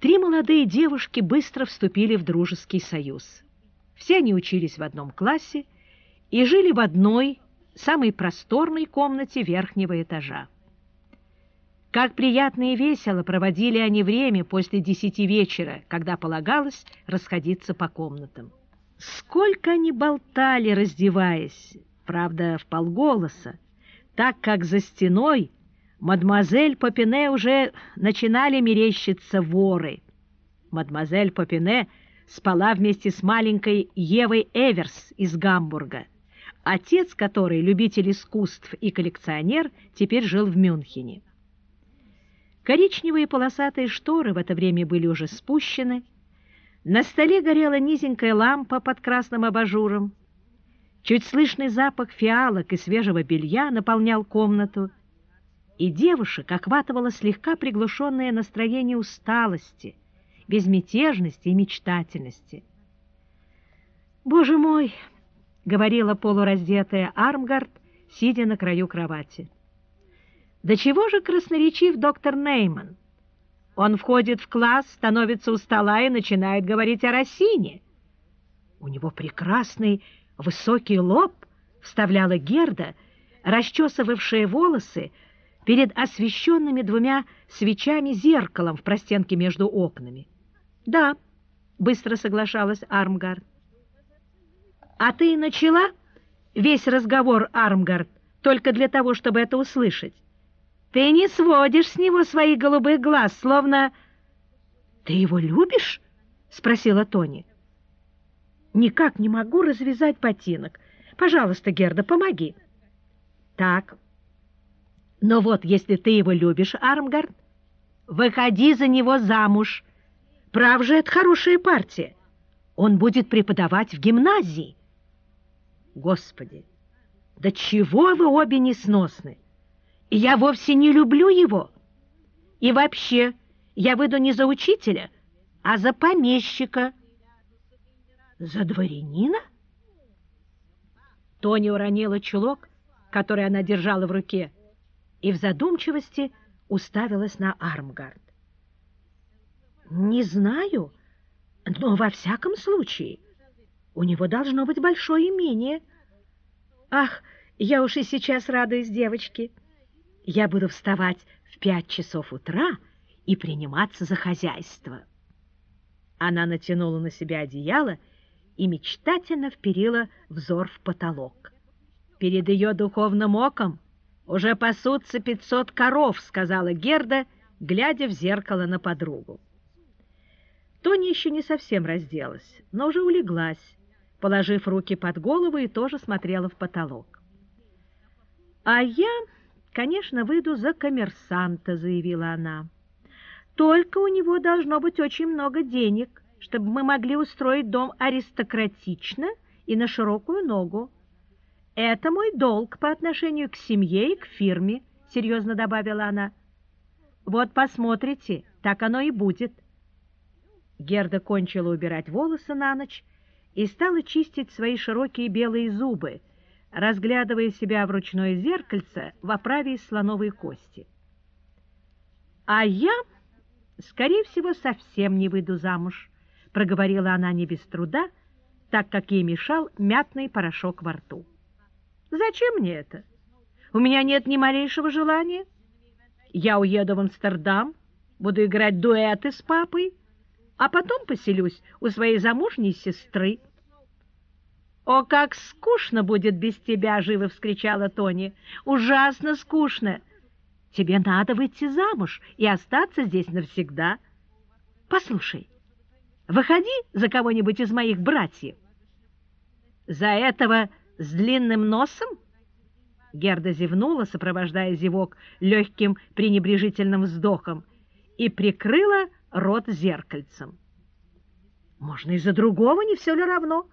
Три молодые девушки быстро вступили в дружеский союз. Все они учились в одном классе и жили в одной, самой просторной комнате верхнего этажа. Как приятно и весело проводили они время после десяти вечера, когда полагалось расходиться по комнатам. Сколько они болтали, раздеваясь, правда, в полголоса, так как за стеной мадемуазель Попине уже начинали мерещиться воры. Мадемуазель Попине спала вместе с маленькой Евой Эверс из Гамбурга, отец которой, любитель искусств и коллекционер, теперь жил в Мюнхене. Коричневые полосатые шторы в это время были уже спущены, на столе горела низенькая лампа под красным абажуром, чуть слышный запах фиалок и свежего белья наполнял комнату, и девушек охватывало слегка приглушенное настроение усталости, безмятежности и мечтательности. «Боже мой!» — говорила полураздетая Армгард, сидя на краю кровати. «Да чего же красноречив доктор Нейман? Он входит в класс, становится у стола и начинает говорить о Россине. У него прекрасный высокий лоб», — вставляла Герда, расчесывавшая волосы, перед освещенными двумя свечами зеркалом в простенке между окнами. «Да», — быстро соглашалась Армгард. «А ты начала весь разговор, Армгард, только для того, чтобы это услышать? Ты не сводишь с него своих голубых глаз, словно...» «Ты его любишь?» — спросила Тони. «Никак не могу развязать ботинок. Пожалуйста, Герда, помоги». «Так, но вот если ты его любишь, Армгард, выходи за него замуж. Прав же, это хорошая партия. Он будет преподавать в гимназии. Господи, да чего вы обе несносны? Я вовсе не люблю его. И вообще, я выйду не за учителя, а за помещика. За дворянина? Тоня уронила чулок, который она держала в руке, и в задумчивости уставилась на Армгард. «Не знаю, но во всяком случае у него должно быть большое имение. Ах, я уж и сейчас радуюсь девочке. Я буду вставать в пять часов утра и приниматься за хозяйство». Она натянула на себя одеяло и мечтательно вперила взор в потолок. Перед ее духовным оком «Уже пасутся пятьсот коров», — сказала Герда, глядя в зеркало на подругу. Тоня еще не совсем разделась, но уже улеглась, положив руки под голову и тоже смотрела в потолок. «А я, конечно, выйду за коммерсанта», — заявила она. «Только у него должно быть очень много денег, чтобы мы могли устроить дом аристократично и на широкую ногу. «Это мой долг по отношению к семье и к фирме», — серьезно добавила она. «Вот посмотрите, так оно и будет». Герда кончила убирать волосы на ночь и стала чистить свои широкие белые зубы, разглядывая себя в ручное зеркальце в оправе из слоновой кости. «А я, скорее всего, совсем не выйду замуж», — проговорила она не без труда, так как ей мешал мятный порошок во рту. Зачем мне это? У меня нет ни малейшего желания. Я уеду в Амстердам, буду играть дуэты с папой, а потом поселюсь у своей замужней сестры. «О, как скучно будет без тебя!» — живо вскричала Тони. «Ужасно скучно! Тебе надо выйти замуж и остаться здесь навсегда. Послушай, выходи за кого-нибудь из моих братьев. За этого с длинным носом?» Герда зевнула, сопровождая зевок легким пренебрежительным вздохом, и прикрыла рот зеркальцем. «Можно и за другого, не все ли равно?»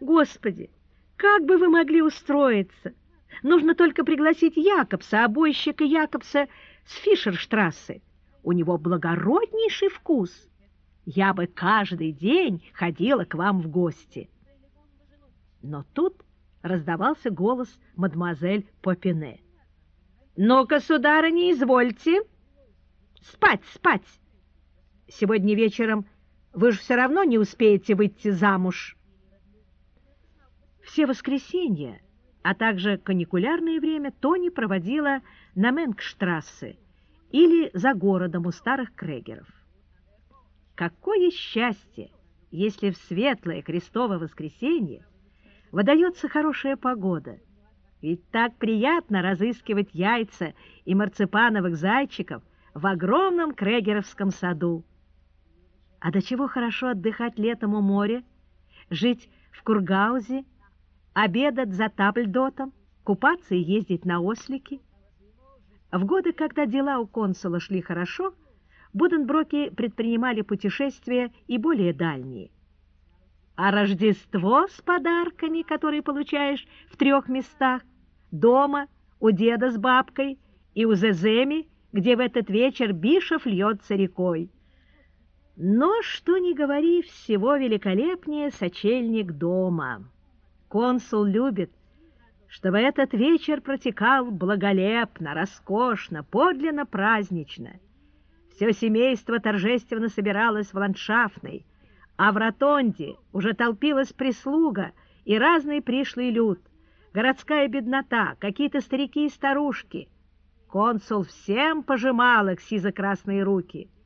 «Господи, как бы вы могли устроиться? Нужно только пригласить Якобса, обойщика Якобса с Фишерштрассы. У него благороднейший вкус. Я бы каждый день ходила к вам в гости». Но тут раздавался голос мадемуазель Попине. «Ну-ка, сударыня, извольте! Спать, спать! сегодня вечером вы же все равно не успеете выйти замуж. Все воскресенья, а также каникулярное время Тони проводила на Менгштрассе или за городом у старых крегеров. Какое счастье, если в светлое крестовое воскресенье выдается хорошая погода, ведь так приятно разыскивать яйца и марципановых зайчиков в огромном крегеровском саду. А до чего хорошо отдыхать летом у моря, жить в Кургаузе, обедать за табльдотом, купаться и ездить на ослике. В годы, когда дела у консула шли хорошо, Буденброки предпринимали путешествия и более дальние. А Рождество с подарками, которые получаешь в трех местах, дома, у деда с бабкой и у Зеземи, где в этот вечер Бишев льется рекой. Но, что ни говори, всего великолепнее сочельник дома. Консул любит, чтобы этот вечер протекал благолепно, роскошно, подлинно празднично. Все семейство торжественно собиралось в ландшафтной, а в ротонде уже толпилась прислуга и разный пришлый люд, городская беднота, какие-то старики и старушки. Консул всем пожимал их сизо-красные руки —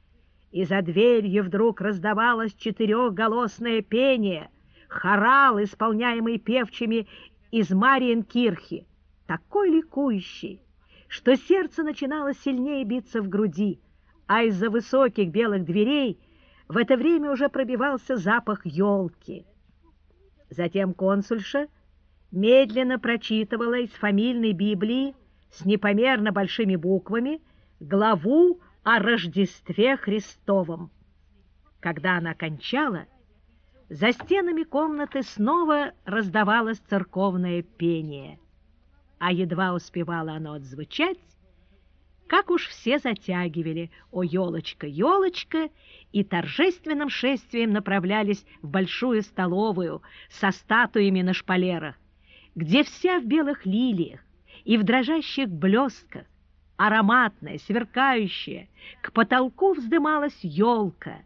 и за дверью вдруг раздавалось четырехголосное пение, хорал, исполняемый певчими из Мариенкирхи, такой ликующий, что сердце начинало сильнее биться в груди, а из-за высоких белых дверей в это время уже пробивался запах елки. Затем консульша медленно прочитывала из фамильной Библии с непомерно большими буквами главу о Рождестве Христовом. Когда она кончала, за стенами комнаты снова раздавалось церковное пение, а едва успевало оно отзвучать, как уж все затягивали «О, елочка, елочка!» и торжественным шествием направлялись в большую столовую со статуями на шпалерах, где вся в белых лилиях и в дрожащих блесках, ароматная, сверкающая, к потолку вздымалась елка,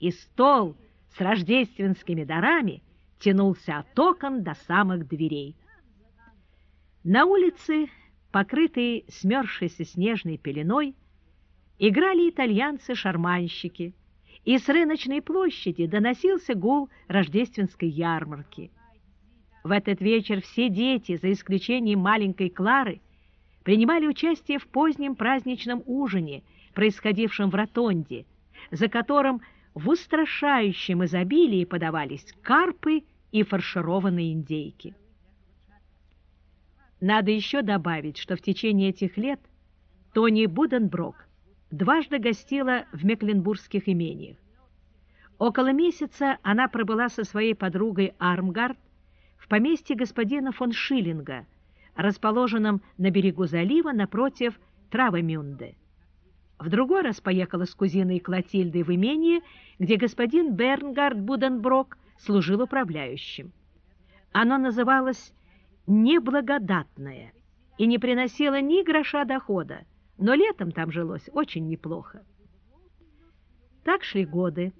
и стол с рождественскими дарами тянулся от окон до самых дверей. На улице, покрытые смерзшейся снежной пеленой, играли итальянцы-шарманщики, и с рыночной площади доносился гул рождественской ярмарки. В этот вечер все дети, за исключением маленькой Клары, принимали участие в позднем праздничном ужине, происходившем в Ротонде, за которым в устрашающем изобилии подавались карпы и фаршированные индейки. Надо еще добавить, что в течение этих лет Тони Буденброк дважды гостила в Мекленбургских имениях. Около месяца она пробыла со своей подругой Армгард в поместье господина фон Шиллинга – расположенном на берегу залива напротив Травемюнде. В другой раз поехала с кузиной Клотильдой в имение, где господин Бернгард Буденброк служил управляющим. Оно называлось «неблагодатное» и не приносило ни гроша дохода, но летом там жилось очень неплохо. Так шли годы,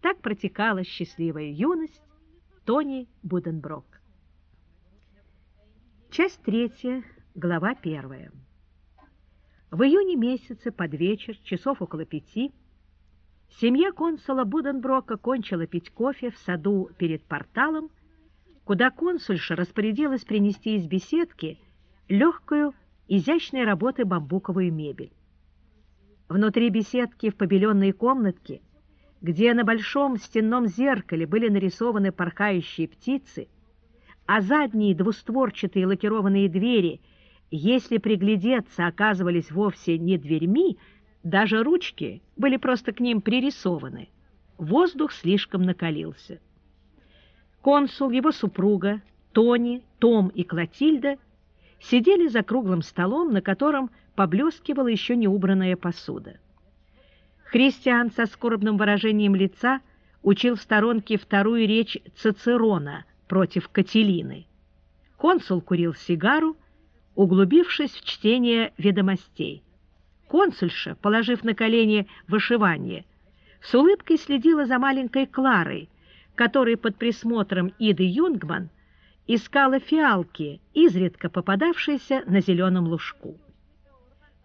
так протекала счастливая юность Тони Буденброк. Часть третья, глава первая. В июне месяце под вечер, часов около пяти, семья консула Буденброка кончила пить кофе в саду перед порталом, куда консульша распорядилась принести из беседки легкую, изящной работы бамбуковую мебель. Внутри беседки в побеленной комнатке, где на большом стенном зеркале были нарисованы порхающие птицы, а задние двустворчатые лакированные двери, если приглядеться, оказывались вовсе не дверьми, даже ручки были просто к ним пририсованы. Воздух слишком накалился. Консул, его супруга, Тони, Том и Клотильда сидели за круглым столом, на котором поблескивала еще не убранная посуда. Христиан со скорбным выражением лица учил в сторонке вторую речь Цицерона – против Кателины. Консул курил сигару, углубившись в чтение ведомостей. Консульша, положив на колени вышивание, с улыбкой следила за маленькой Кларой, которая под присмотром Иды Юнгман искала фиалки, изредка попадавшиеся на зеленом лужку.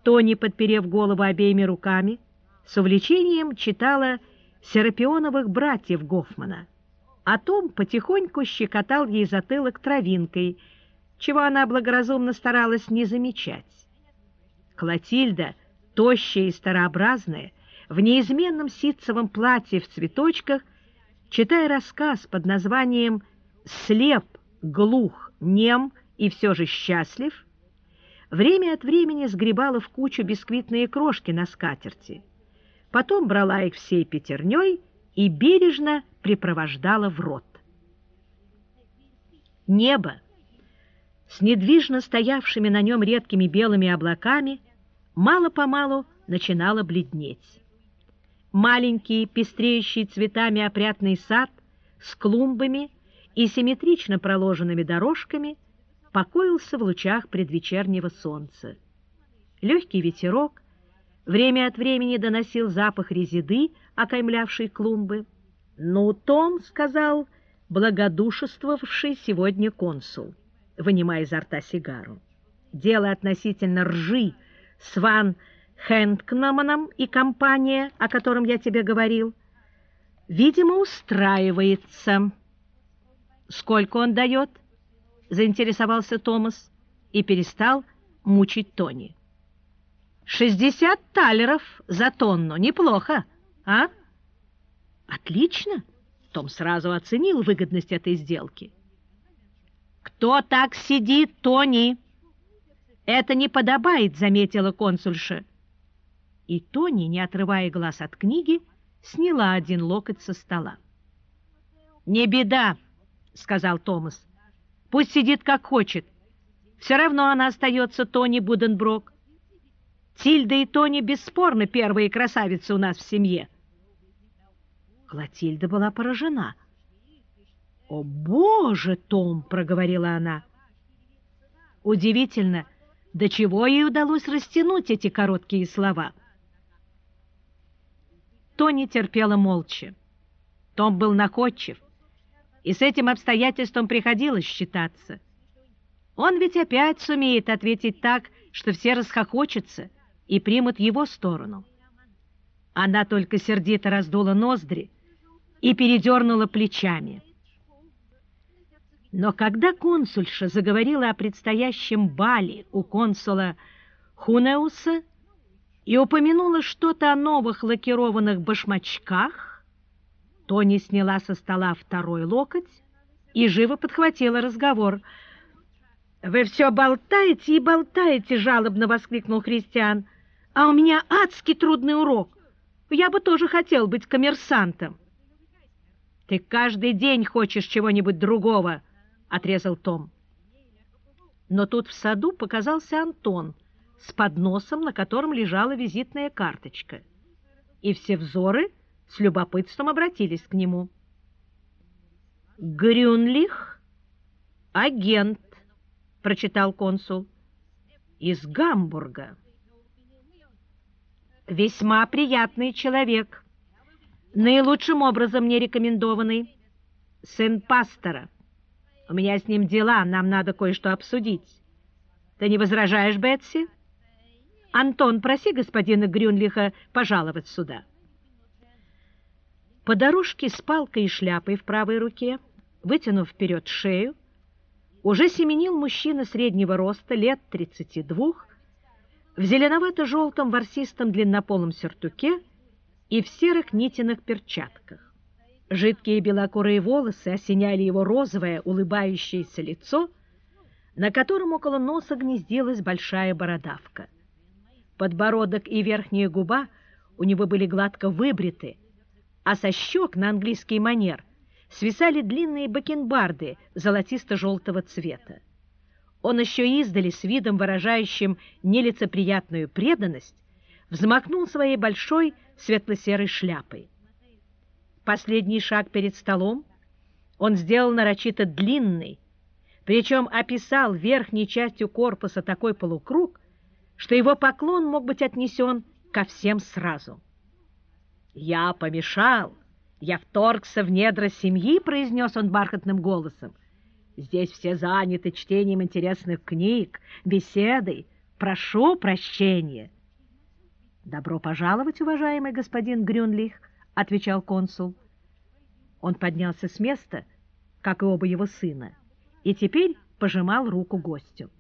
Тони, подперев голову обеими руками, с увлечением читала «Серапионовых братьев» Гофмана. А Том потихоньку щекотал ей затылок травинкой, чего она благоразумно старалась не замечать. Клотильда, тощая и старообразная, в неизменном ситцевом платье в цветочках, читая рассказ под названием «Слеп, глух, нем и все же счастлив», время от времени сгребала в кучу бисквитные крошки на скатерти, потом брала их всей пятерней и бережно припровождала в рот. Небо с недвижно стоявшими на нем редкими белыми облаками мало-помалу начинало бледнеть. Маленький, пестреющий цветами опрятный сад с клумбами и симметрично проложенными дорожками покоился в лучах предвечернего солнца. Легкий ветерок время от времени доносил запах резиды, окаймлявшей клумбы. «Ну, Том», — сказал благодушествовавший сегодня консул, вынимая изо рта сигару, «дело относительно ржи с Ван Хэнкнаманом и компания, о котором я тебе говорил, видимо, устраивается». «Сколько он дает?» — заинтересовался Томас и перестал мучить Тони. «Шестьдесят талеров за тонну. Неплохо, а?» «Отлично!» — Том сразу оценил выгодность этой сделки. «Кто так сидит, Тони?» «Это не подобает», — заметила консульша. И Тони, не отрывая глаз от книги, сняла один локоть со стола. «Не беда!» — сказал Томас. «Пусть сидит как хочет. Все равно она остается Тони Буденброк. Тильда и Тони бесспорно первые красавицы у нас в семье». Клотильда была поражена. «О, Боже, Том!» — проговорила она. Удивительно, до чего ей удалось растянуть эти короткие слова. Тони терпела молча. Том был находчив и с этим обстоятельством приходилось считаться. Он ведь опять сумеет ответить так, что все расхохочутся и примут его сторону. Она только сердито раздула ноздри и передернула плечами. Но когда консульша заговорила о предстоящем бале у консула Хунеуса и упомянула что-то о новых лакированных башмачках, Тони сняла со стола второй локоть и живо подхватила разговор. «Вы все болтаете и болтаете!» — жалобно воскликнул Христиан. «А у меня адский трудный урок. Я бы тоже хотел быть коммерсантом». «Ты каждый день хочешь чего-нибудь другого!» — отрезал Том. Но тут в саду показался Антон с подносом, на котором лежала визитная карточка. И все взоры — с любопытством обратились к нему. «Грюнлих? Агент», — прочитал консул, — «из Гамбурга». «Весьма приятный человек, наилучшим образом мне рекомендованный, сын пастора. У меня с ним дела, нам надо кое-что обсудить. Ты не возражаешь, Бетси?» «Антон, проси господина Грюнлиха пожаловать сюда». По дорожке с палкой и шляпой в правой руке, вытянув вперед шею, уже семенил мужчина среднего роста, лет 32, в зеленовато-желтом ворсистом длиннополом сюртуке и в серых нитиных перчатках. Жидкие белокурые волосы осеняли его розовое улыбающееся лицо, на котором около носа гнездилась большая бородавка. Подбородок и верхняя губа у него были гладко выбриты, а со щек на английский манер свисали длинные бакенбарды золотисто-желтого цвета. Он еще издали с видом, выражающим нелицеприятную преданность, взмахнул своей большой светло-серой шляпой. Последний шаг перед столом он сделал нарочито длинный, причем описал верхней частью корпуса такой полукруг, что его поклон мог быть отнесен ко всем сразу. «Я помешал! Я вторгся в недра семьи!» — произнес он бархатным голосом. «Здесь все заняты чтением интересных книг, беседой. Прошу прощения!» «Добро пожаловать, уважаемый господин Грюнлих!» — отвечал консул. Он поднялся с места, как и оба его сына, и теперь пожимал руку гостю.